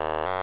Uh...